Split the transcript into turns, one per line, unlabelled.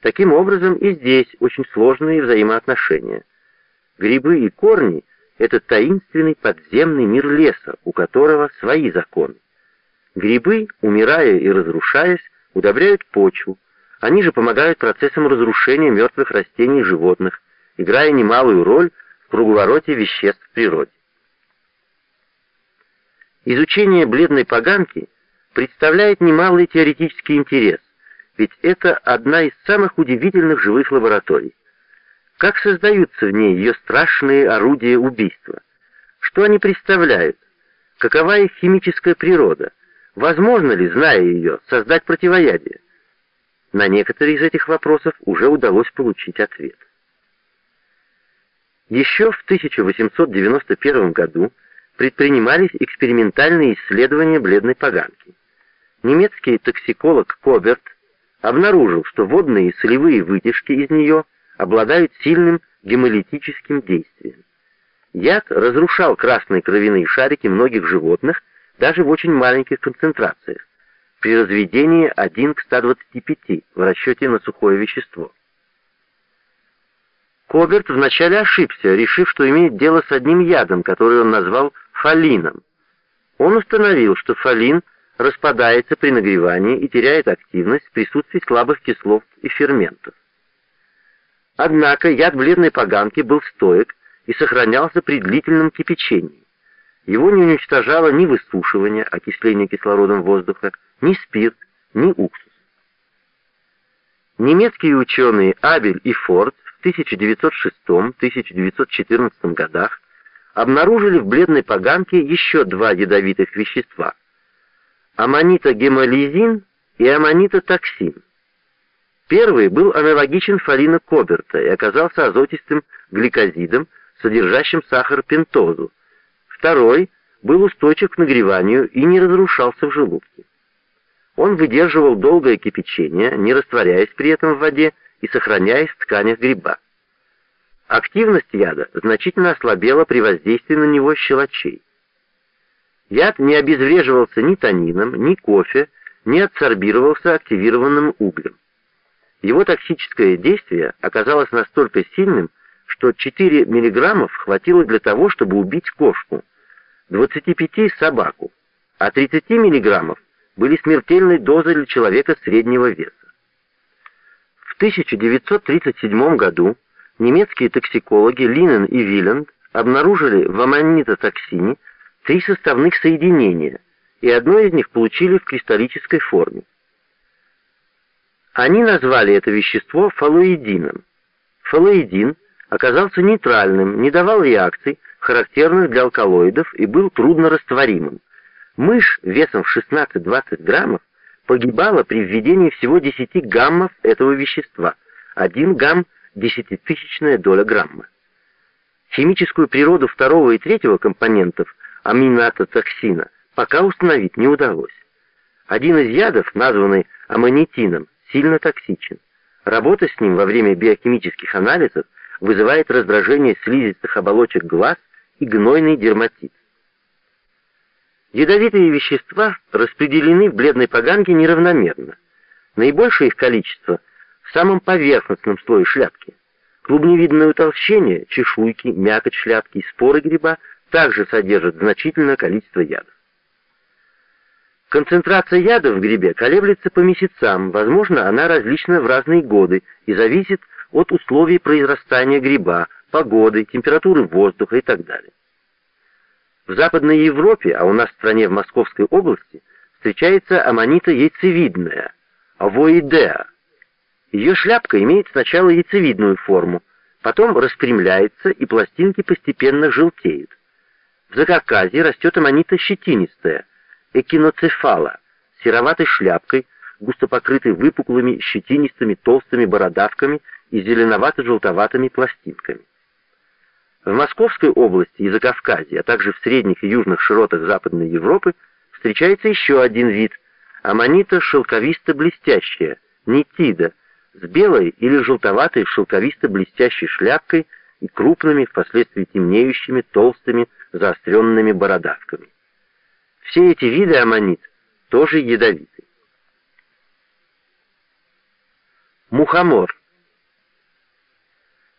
Таким образом, и здесь очень сложные взаимоотношения. Грибы и корни — это таинственный подземный мир леса, у которого свои законы. Грибы, умирая и разрушаясь, удобряют почву, они же помогают процессам разрушения мертвых растений и животных, играя немалую роль в круговороте веществ в природе. Изучение бледной поганки представляет немалый теоретический интерес, ведь это одна из самых удивительных живых лабораторий. Как создаются в ней ее страшные орудия убийства? Что они представляют? Какова их химическая природа? Возможно ли, зная ее, создать противоядие? На некоторые из этих вопросов уже удалось получить ответ. Еще в 1891 году предпринимались экспериментальные исследования бледной поганки. Немецкий токсиколог Коберт обнаружил, что водные и солевые вытяжки из нее обладают сильным гемолитическим действием. Яд разрушал красные кровяные шарики многих животных даже в очень маленьких концентрациях, при разведении 1 к 125 в расчете на сухое вещество. Коберт вначале ошибся, решив, что имеет дело с одним ядом, который он назвал фолином. Он установил, что фолин – распадается при нагревании и теряет активность в присутствии слабых кислот и ферментов. Однако яд бледной поганки был стоек и сохранялся при длительном кипячении. Его не уничтожало ни высушивание, окисление кислородом воздуха, ни спирт, ни уксус. Немецкие ученые Абель и Форд в 1906-1914 годах обнаружили в бледной поганке еще два ядовитых вещества – аммонитогемолизин и аммонитотоксин. Первый был аналогичен фолина Коберта и оказался азотистым гликозидом, содержащим сахар пентозу. Второй был устойчив к нагреванию и не разрушался в желудке. Он выдерживал долгое кипячение, не растворяясь при этом в воде и сохраняясь в тканях гриба. Активность яда значительно ослабела при воздействии на него щелочей. Яд не обезвреживался ни танином, ни кофе, не адсорбировался активированным углем. Его токсическое действие оказалось настолько сильным, что 4 мг хватило для того, чтобы убить кошку, 25 — собаку, а 30 мг были смертельной дозой для человека среднего веса. В 1937 году немецкие токсикологи Линен и Виланд обнаружили в аммонитотоксине три составных соединения, и одно из них получили в кристаллической форме. Они назвали это вещество фалоидином. Фалоидин оказался нейтральным, не давал реакций, характерных для алкалоидов, и был труднорастворимым. Мышь весом в 16-20 граммов погибала при введении всего 10 гаммов этого вещества, 1 гамм – десятитысячная доля грамма. Химическую природу второго и третьего компонентов аминатотоксина пока установить не удалось. Один из ядов, названный аммонитином, сильно токсичен. Работа с ним во время биохимических анализов вызывает раздражение слизистых оболочек глаз и гнойный дерматит. Ядовитые вещества распределены в бледной поганке неравномерно. Наибольшее их количество в самом поверхностном слое шляпки. Клубневидное утолщение, чешуйки, мякоть шляпки и споры гриба также содержит значительное количество ядов. Концентрация яда в грибе колеблется по месяцам, возможно, она различна в разные годы и зависит от условий произрастания гриба, погоды, температуры воздуха и так далее. В Западной Европе, а у нас в стране в Московской области, встречается аммонита яйцевидная, авоидеа. Ее шляпка имеет сначала яйцевидную форму, потом распрямляется и пластинки постепенно желтеют. В Закавказье растет аммонита щетинистая, экиноцефала, сероватой шляпкой, густо покрытой выпуклыми щетинистыми толстыми бородавками и зеленовато-желтоватыми пластинками. В Московской области и Закавказье, а также в средних и южных широтах Западной Европы встречается еще один вид – аммонита шелковисто-блестящая, нитида, с белой или желтоватой шелковисто-блестящей шляпкой и крупными, впоследствии темнеющими, толстыми, заостренными бородавками. Все эти виды аммонит тоже ядовиты. мухомор.